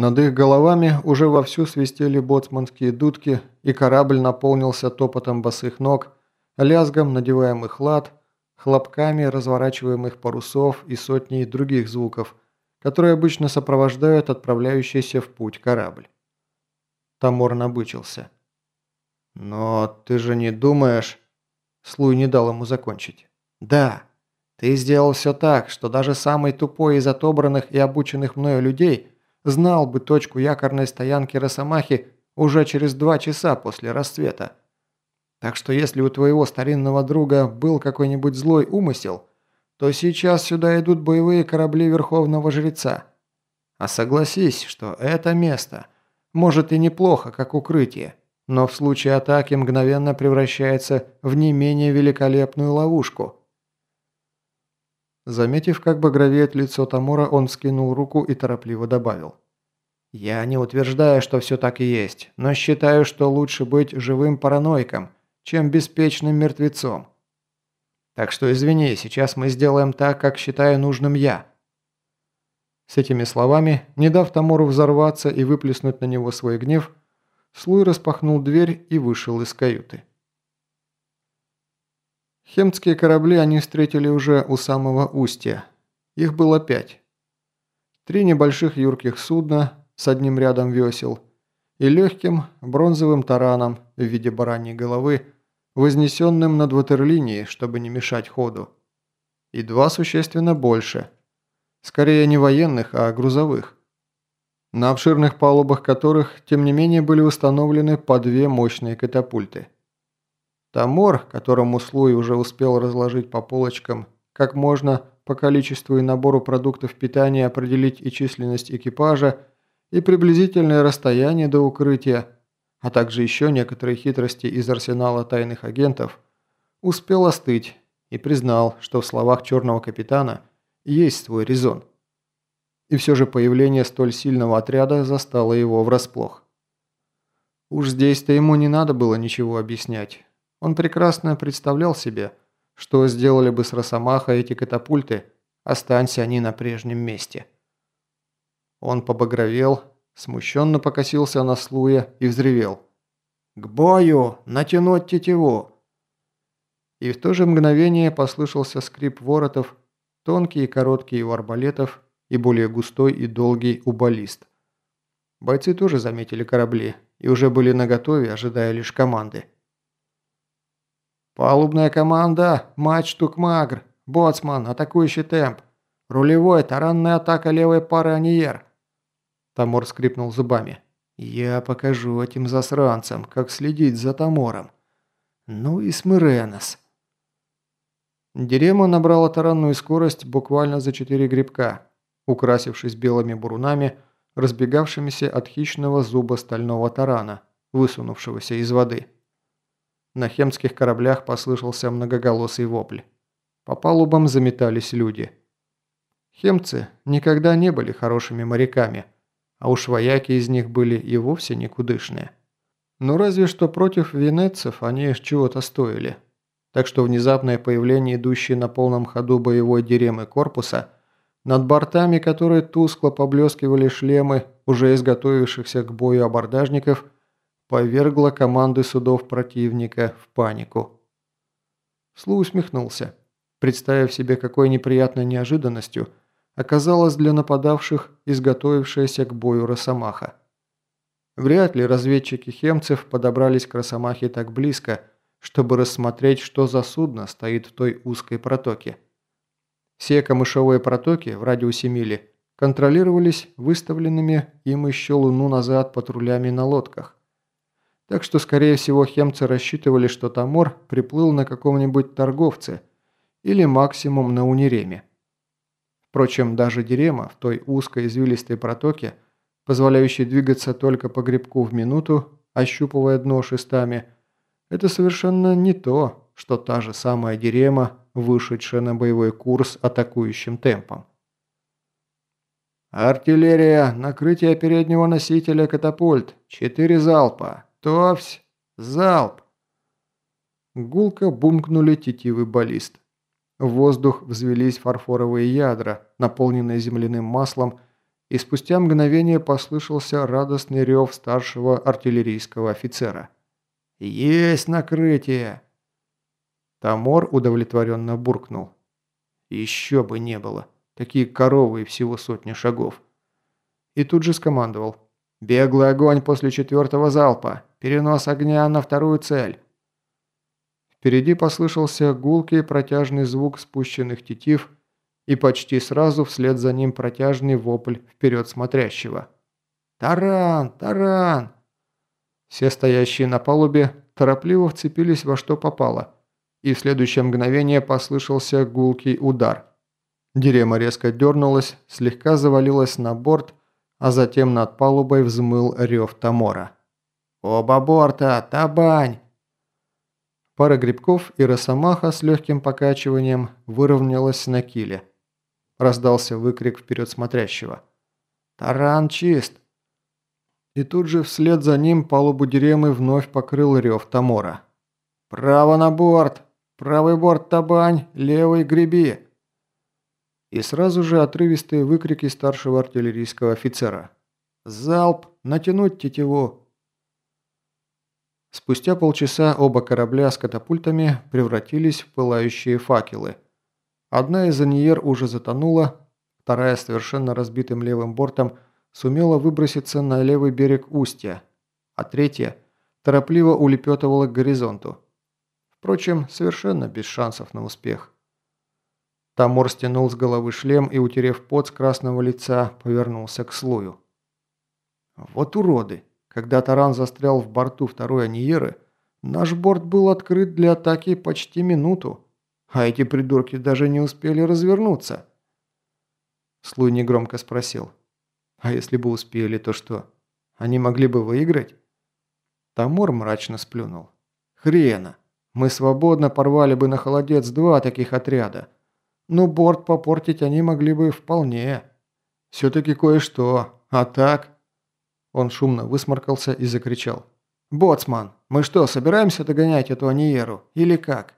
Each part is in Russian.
Над их головами уже вовсю свистели боцманские дудки, и корабль наполнился топотом босых ног, лязгом надеваемых лад, хлопками разворачиваемых парусов и сотней других звуков, которые обычно сопровождают отправляющийся в путь корабль. Тамор набычился. «Но ты же не думаешь...» Слуй не дал ему закончить. «Да, ты сделал все так, что даже самый тупой из отобранных и обученных мною людей знал бы точку якорной стоянки Росомахи уже через два часа после расцвета. Так что если у твоего старинного друга был какой-нибудь злой умысел, то сейчас сюда идут боевые корабли Верховного Жреца. А согласись, что это место может и неплохо, как укрытие, но в случае атаки мгновенно превращается в не менее великолепную ловушку. Заметив, как багровеет лицо Тамура, он скинул руку и торопливо добавил. «Я не утверждаю, что все так и есть, но считаю, что лучше быть живым параноиком, чем беспечным мертвецом. Так что извини, сейчас мы сделаем так, как считаю нужным я». С этими словами, не дав Тамуру взорваться и выплеснуть на него свой гнев, Слуй распахнул дверь и вышел из каюты. Хемтские корабли они встретили уже у самого устья. Их было пять. Три небольших юрких судна с одним рядом весел и легким бронзовым тараном в виде бараньей головы, вознесенным над ватерлинией, чтобы не мешать ходу. И два существенно больше. Скорее не военных, а грузовых на обширных палубах которых, тем не менее, были установлены по две мощные катапульты. Тамор, которому Слуй уже успел разложить по полочкам, как можно по количеству и набору продуктов питания определить и численность экипажа, и приблизительное расстояние до укрытия, а также еще некоторые хитрости из арсенала тайных агентов, успел остыть и признал, что в словах черного капитана есть свой резон. И все же появление столь сильного отряда застало его врасплох. Уж здесь-то ему не надо было ничего объяснять. Он прекрасно представлял себе, что сделали бы с Росомаха эти катапульты, останься они на прежнем месте. Он побагровел, смущенно покосился на Слуя и взревел. «К бою! Натянуть тетиву!» И в то же мгновение послышался скрип воротов, тонкий и короткий у арбалетов и более густой и долгий у баллист. Бойцы тоже заметили корабли и уже были наготове, ожидая лишь команды. «Палубная команда! Матч Тукмагр! Боцман! Атакующий темп! Рулевой! Таранная атака левой пары Аниер!» Тамор скрипнул зубами. «Я покажу этим засранцам, как следить за Тамором. Ну и Смиренос!» Дерема набрала таранную скорость буквально за четыре грибка, украсившись белыми бурунами, разбегавшимися от хищного зуба стального тарана, высунувшегося из воды. На хемских кораблях послышался многоголосый вопль. По палубам заметались люди. Хемцы никогда не были хорошими моряками, а уж вояки из них были и вовсе никудышные. Но разве что против венецев они чего-то стоили. Так что внезапное появление идущей на полном ходу боевой диремы корпуса – над бортами, которые тускло поблескивали шлемы уже изготовившихся к бою абордажников, повергло команды судов противника в панику. Слу усмехнулся, представив себе, какой неприятной неожиданностью оказалась для нападавших изготовившаяся к бою Росомаха. Вряд ли разведчики хемцев подобрались к Росомахе так близко, чтобы рассмотреть, что за судно стоит в той узкой протоке. Все камышовые протоки в радиусе мили контролировались выставленными им еще луну назад патрулями на лодках. Так что, скорее всего, хемцы рассчитывали, что Тамор приплыл на каком-нибудь торговце или максимум на Униреме. Впрочем, даже Дерема в той узкой извилистой протоке, позволяющей двигаться только по грибку в минуту, ощупывая дно шестами, это совершенно не то, что та же самая Дерема вышедшая на боевой курс атакующим темпом. «Артиллерия! Накрытие переднего носителя катапульт! Четыре залпа! Товсь! Залп!» Гулко бумкнули тетивы баллист. В воздух взвелись фарфоровые ядра, наполненные земляным маслом, и спустя мгновение послышался радостный рев старшего артиллерийского офицера. «Есть накрытие!» Тамор удовлетворенно буркнул. «Еще бы не было. Такие коровы и всего сотни шагов». И тут же скомандовал. «Беглый огонь после четвертого залпа. Перенос огня на вторую цель». Впереди послышался гулкий протяжный звук спущенных тетив, и почти сразу вслед за ним протяжный вопль вперед смотрящего. «Таран! Таран!» Все стоящие на палубе торопливо вцепились во что попало, и в следующее мгновение послышался гулкий удар. Дерема резко дернулась, слегка завалилась на борт, а затем над палубой взмыл рев Тамора. «Оба борта! Табань!» Пара грибков и росомаха с легким покачиванием выровнялась на киле. Раздался выкрик вперед смотрящего. «Таран чист!» И тут же вслед за ним палубу Деремы вновь покрыл рев Тамора. «Право на борт! Правый борт табань, левый греби!» И сразу же отрывистые выкрики старшего артиллерийского офицера. «Залп! Натянуть тетиву!» Спустя полчаса оба корабля с катапультами превратились в пылающие факелы. Одна из аньер уже затонула, вторая совершенно разбитым левым бортом сумела выброситься на левый берег устья, а третья торопливо улепетывала к горизонту. Впрочем, совершенно без шансов на успех. Тамор стянул с головы шлем и, утерев пот с красного лица, повернулся к слою. «Вот уроды!» Когда таран застрял в борту второй Аниеры, наш борт был открыт для атаки почти минуту, а эти придурки даже не успели развернуться. Слуй негромко спросил. «А если бы успели, то что? Они могли бы выиграть?» Тамор мрачно сплюнул. «Хрена! Мы свободно порвали бы на холодец два таких отряда. Но борт попортить они могли бы вполне. Все-таки кое-что. А так...» Он шумно высморкался и закричал. «Боцман, мы что, собираемся догонять эту Аниеру? Или как?»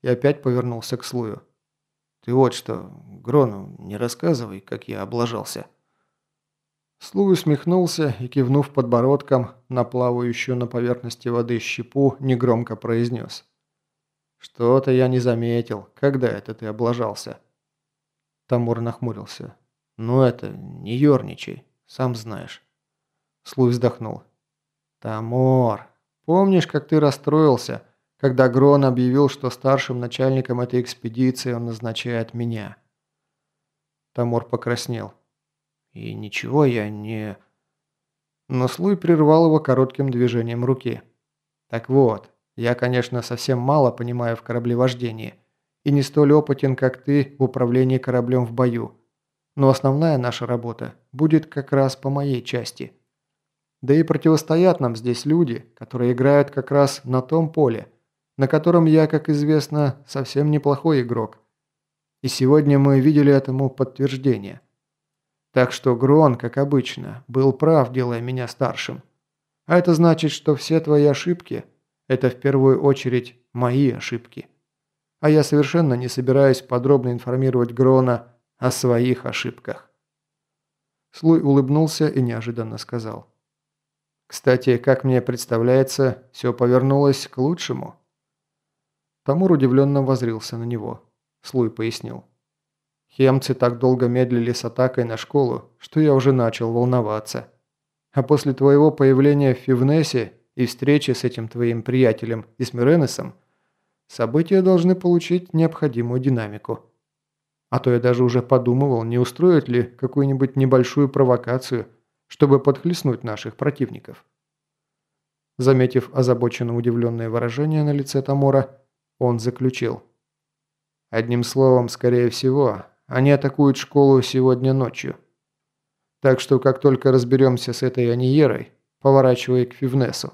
И опять повернулся к Слую. «Ты вот что, Грону не рассказывай, как я облажался». Слуй усмехнулся и, кивнув подбородком на плавающую на поверхности воды щепу, негромко произнес. «Что-то я не заметил. Когда это ты облажался?» Тамур нахмурился. «Ну это, не ерничай, сам знаешь». Слуй вздохнул. «Тамор, помнишь, как ты расстроился, когда Грон объявил, что старшим начальником этой экспедиции он назначает меня?» Тамор покраснел. «И ничего я не...» Но Слуй прервал его коротким движением руки. «Так вот, я, конечно, совсем мало понимаю в кораблевождении и не столь опытен, как ты в управлении кораблем в бою. Но основная наша работа будет как раз по моей части». Да и противостоят нам здесь люди, которые играют как раз на том поле, на котором я, как известно, совсем неплохой игрок. И сегодня мы видели этому подтверждение. Так что Грон, как обычно, был прав, делая меня старшим. А это значит, что все твои ошибки – это в первую очередь мои ошибки. А я совершенно не собираюсь подробно информировать Грона о своих ошибках. Слуй улыбнулся и неожиданно сказал. Кстати, как мне представляется, все повернулось к лучшему. Тамур удивленно возрился на него. Слуй пояснил. Хемцы так долго медлили с атакой на школу, что я уже начал волноваться. А после твоего появления в Фивнесе и встречи с этим твоим приятелем Исмиренесом, события должны получить необходимую динамику. А то я даже уже подумывал, не устроить ли какую-нибудь небольшую провокацию – чтобы подхлестнуть наших противников. Заметив озабоченно удивленное выражение на лице Тамора, он заключил. Одним словом, скорее всего, они атакуют школу сегодня ночью. Так что, как только разберемся с этой Аниерой, поворачивай к Фивнесу.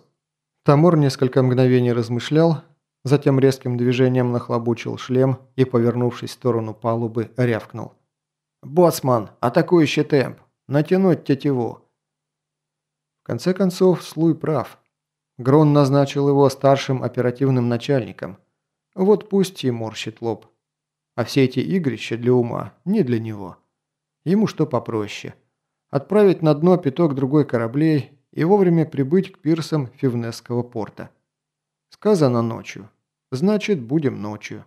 Тамор несколько мгновений размышлял, затем резким движением нахлобучил шлем и, повернувшись в сторону палубы, рявкнул. «Боцман, атакующий темп! Натянуть тетиву!» конце концов, Слуй прав. Грон назначил его старшим оперативным начальником. Вот пусть и морщит лоб. А все эти игрища для ума не для него. Ему что попроще. отправить на дно пяток другой кораблей и вовремя прибыть к пирсам Фивнесского порта. Сказано ночью. Значит, будем ночью.